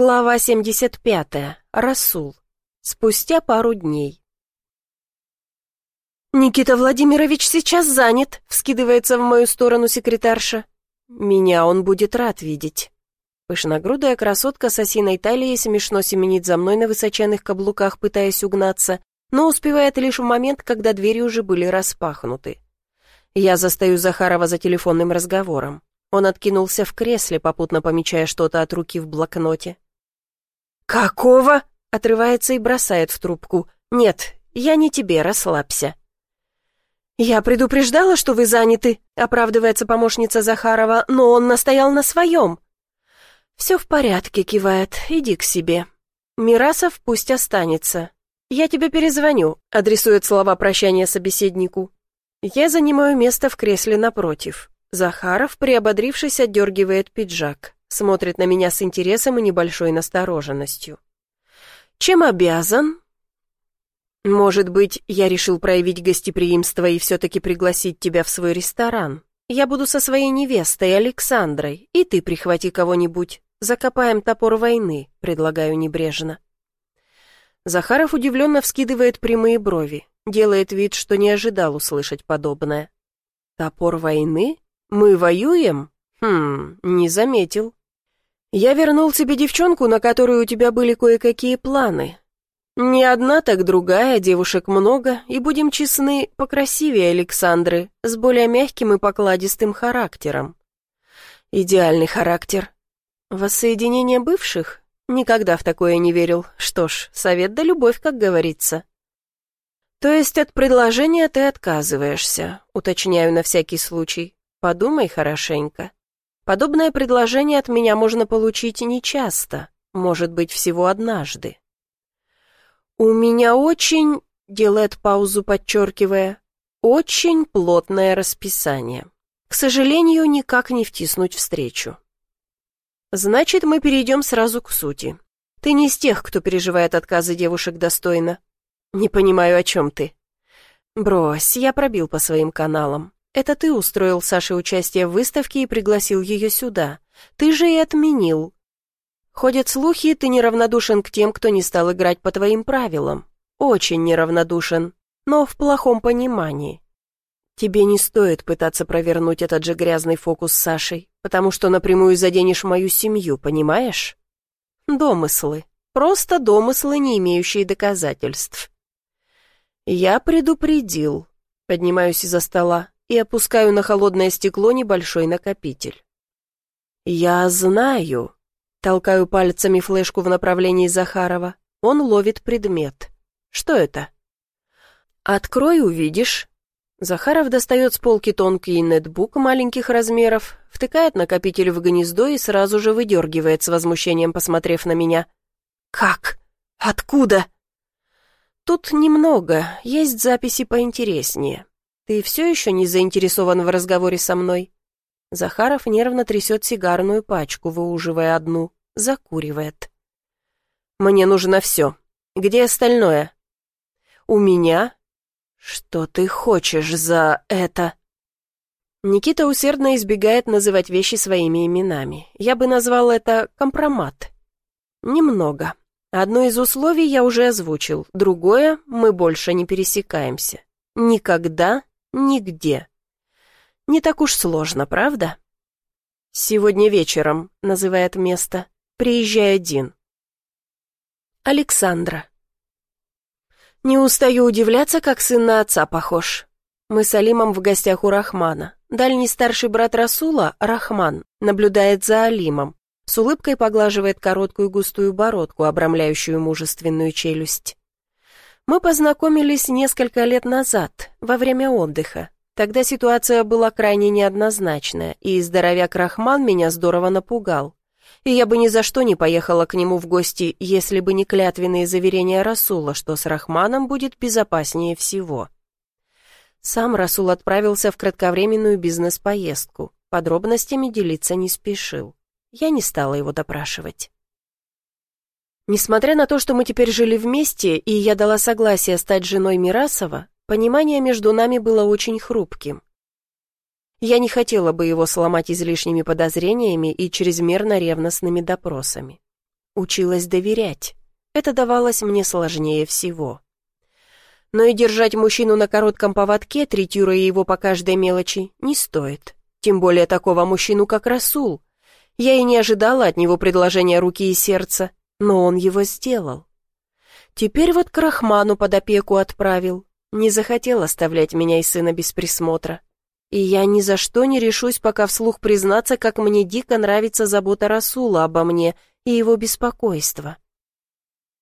Глава 75. Расул. Спустя пару дней. «Никита Владимирович сейчас занят», — вскидывается в мою сторону секретарша. «Меня он будет рад видеть». Пышногрудая красотка с осиной талией смешно семенит за мной на высоченных каблуках, пытаясь угнаться, но успевает лишь в момент, когда двери уже были распахнуты. Я застаю Захарова за телефонным разговором. Он откинулся в кресле, попутно помечая что-то от руки в блокноте. «Какого?» — отрывается и бросает в трубку. «Нет, я не тебе, расслабься». «Я предупреждала, что вы заняты», — оправдывается помощница Захарова, но он настоял на своем. «Все в порядке», — кивает, — «иди к себе». «Мирасов пусть останется. Я тебе перезвоню», — адресует слова прощания собеседнику. Я занимаю место в кресле напротив. Захаров, приободрившись, отдергивает пиджак, смотрит на меня с интересом и небольшой настороженностью. «Чем обязан?» «Может быть, я решил проявить гостеприимство и все-таки пригласить тебя в свой ресторан. Я буду со своей невестой Александрой, и ты прихвати кого-нибудь. Закопаем топор войны», — предлагаю небрежно. Захаров удивленно вскидывает прямые брови, делает вид, что не ожидал услышать подобное. «Топор войны?» «Мы воюем? Хм, не заметил. Я вернул тебе девчонку, на которую у тебя были кое-какие планы. Не одна, так другая, девушек много, и, будем честны, покрасивее Александры, с более мягким и покладистым характером. Идеальный характер. Воссоединение бывших? Никогда в такое не верил. Что ж, совет да любовь, как говорится. То есть от предложения ты отказываешься, уточняю на всякий случай. Подумай хорошенько. Подобное предложение от меня можно получить нечасто, может быть, всего однажды. «У меня очень...» — делает паузу, подчеркивая. «Очень плотное расписание. К сожалению, никак не втиснуть встречу». «Значит, мы перейдем сразу к сути. Ты не из тех, кто переживает отказы девушек достойно. Не понимаю, о чем ты». «Брось, я пробил по своим каналам. Это ты устроил Саше участие в выставке и пригласил ее сюда. Ты же и отменил. Ходят слухи, ты неравнодушен к тем, кто не стал играть по твоим правилам. Очень неравнодушен, но в плохом понимании. Тебе не стоит пытаться провернуть этот же грязный фокус с Сашей, потому что напрямую заденешь мою семью, понимаешь? Домыслы. Просто домыслы, не имеющие доказательств. Я предупредил. Поднимаюсь из-за стола и опускаю на холодное стекло небольшой накопитель. «Я знаю», — толкаю пальцами флешку в направлении Захарова. Он ловит предмет. «Что это?» «Открой, увидишь». Захаров достает с полки тонкий нетбук маленьких размеров, втыкает накопитель в гнездо и сразу же выдергивает с возмущением, посмотрев на меня. «Как? Откуда?» «Тут немного, есть записи поинтереснее. «Ты все еще не заинтересован в разговоре со мной?» Захаров нервно трясет сигарную пачку, выуживая одну, закуривает. «Мне нужно все. Где остальное?» «У меня?» «Что ты хочешь за это?» Никита усердно избегает называть вещи своими именами. Я бы назвал это компромат. Немного. Одно из условий я уже озвучил, другое — мы больше не пересекаемся. Никогда Нигде. Не так уж сложно, правда? Сегодня вечером, называет место. Приезжай один. Александра. Не устаю удивляться, как сын на отца похож. Мы с Алимом в гостях у Рахмана. Дальний старший брат Расула, Рахман, наблюдает за Алимом. С улыбкой поглаживает короткую густую бородку, обрамляющую мужественную челюсть. Мы познакомились несколько лет назад, во время отдыха. Тогда ситуация была крайне неоднозначная, и здоровяк Рахман меня здорово напугал. И я бы ни за что не поехала к нему в гости, если бы не клятвенные заверения Расула, что с Рахманом будет безопаснее всего. Сам Расул отправился в кратковременную бизнес-поездку. Подробностями делиться не спешил. Я не стала его допрашивать. Несмотря на то, что мы теперь жили вместе, и я дала согласие стать женой Мирасова, понимание между нами было очень хрупким. Я не хотела бы его сломать излишними подозрениями и чрезмерно ревностными допросами. училась доверять. Это давалось мне сложнее всего. Но и держать мужчину на коротком поводке, третируя его по каждой мелочи, не стоит. Тем более такого мужчину, как Расул. Я и не ожидала от него предложения руки и сердца, но он его сделал. Теперь вот к Рахману под опеку отправил. Не захотел оставлять меня и сына без присмотра. И я ни за что не решусь пока вслух признаться, как мне дико нравится забота Расула обо мне и его беспокойство.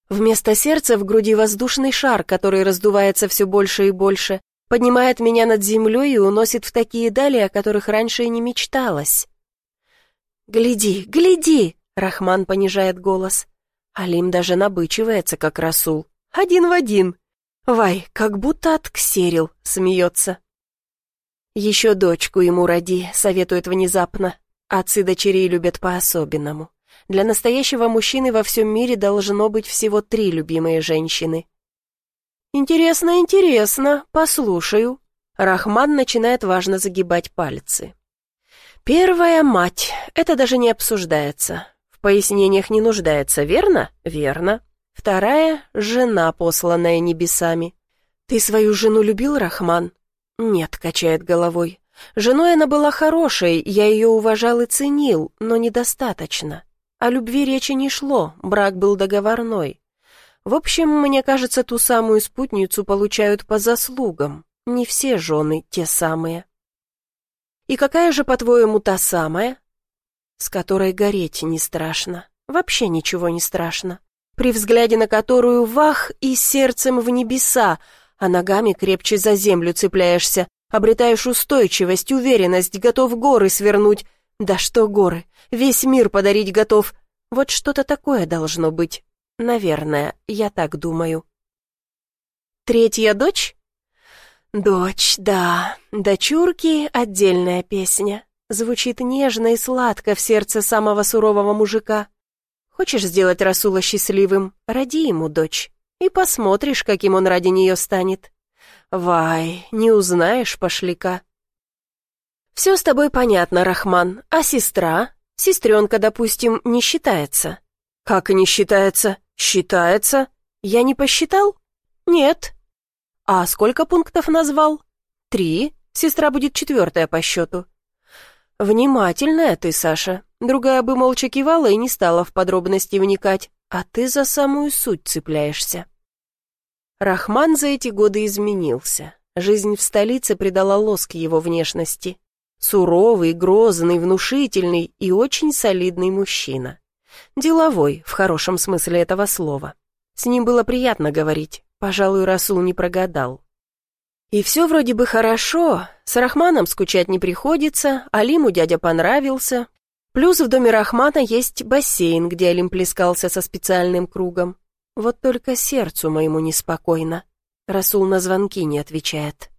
Вместо сердца в груди воздушный шар, который раздувается все больше и больше, поднимает меня над землей и уносит в такие дали, о которых раньше и не мечталось. «Гляди, гляди!» — Рахман понижает голос. Алим даже набычивается, как Расул. «Один в один!» «Вай, как будто отксерил», — смеется. «Еще дочку ему роди», — советует внезапно. Отцы дочерей любят по-особенному. Для настоящего мужчины во всем мире должно быть всего три любимые женщины. «Интересно, интересно, послушаю». Рахман начинает важно загибать пальцы. «Первая мать. Это даже не обсуждается. Пояснениях не нуждается, верно? Верно. Вторая — жена, посланная небесами. Ты свою жену любил, Рахман? Нет, качает головой. Женой она была хорошей, я ее уважал и ценил, но недостаточно. О любви речи не шло, брак был договорной. В общем, мне кажется, ту самую спутницу получают по заслугам. Не все жены те самые. И какая же, по-твоему, та самая? С которой гореть не страшно. Вообще ничего не страшно. При взгляде на которую вах и сердцем в небеса, а ногами крепче за землю цепляешься, обретаешь устойчивость, уверенность, готов горы свернуть, да что горы, весь мир подарить готов. Вот что-то такое должно быть. Наверное, я так думаю. Третья дочь? Дочь, да. Дочурки — отдельная песня. Звучит нежно и сладко в сердце самого сурового мужика. Хочешь сделать Расула счастливым? Роди ему дочь. И посмотришь, каким он ради нее станет. Вай, не узнаешь пошляка. «Все с тобой понятно, Рахман. А сестра? Сестренка, допустим, не считается». «Как не считается?» «Считается. Я не посчитал?» «Нет». «А сколько пунктов назвал?» «Три. Сестра будет четвертая по счету». «Внимательная ты, Саша. Другая бы молча кивала и не стала в подробности вникать, а ты за самую суть цепляешься». Рахман за эти годы изменился. Жизнь в столице придала лоск его внешности. Суровый, грозный, внушительный и очень солидный мужчина. Деловой, в хорошем смысле этого слова. С ним было приятно говорить, пожалуй, Расул не прогадал. И все вроде бы хорошо, с Рахманом скучать не приходится, Алиму дядя понравился. Плюс в доме Рахмана есть бассейн, где Алим плескался со специальным кругом. Вот только сердцу моему неспокойно. Расул на звонки не отвечает.